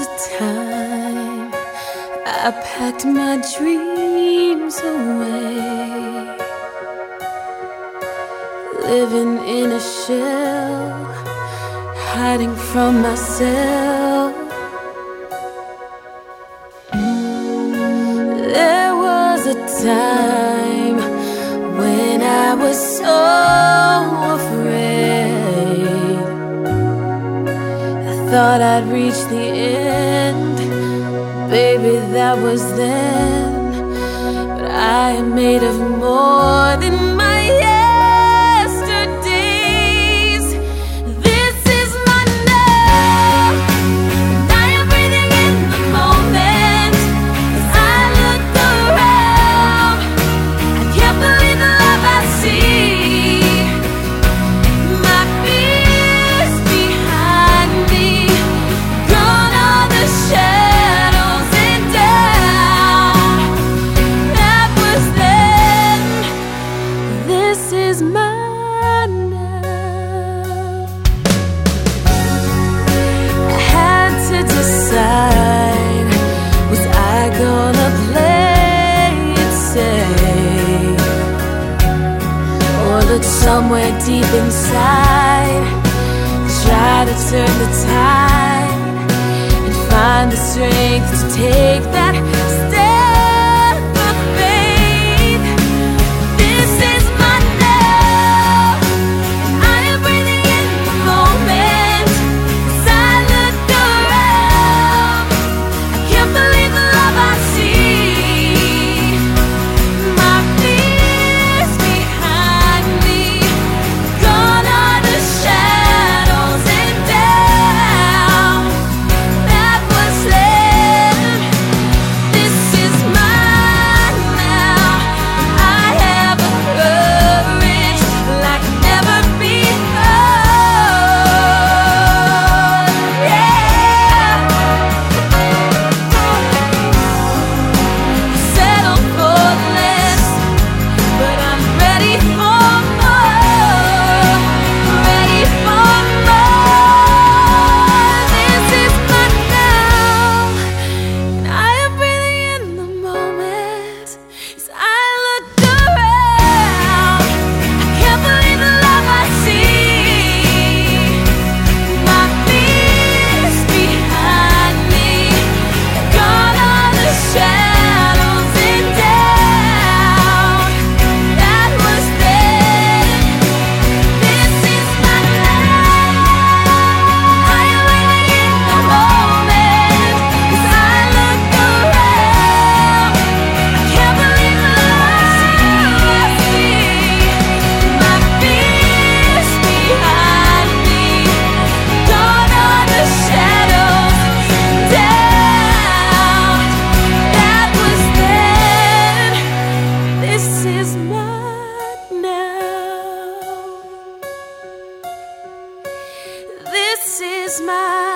A time I packed my dreams away. Living in a shell, hiding from myself. There was a time. Thought I'd reach the end, baby, that was then. Look somewhere deep inside. Try to turn the tide And find the strength to take that smile.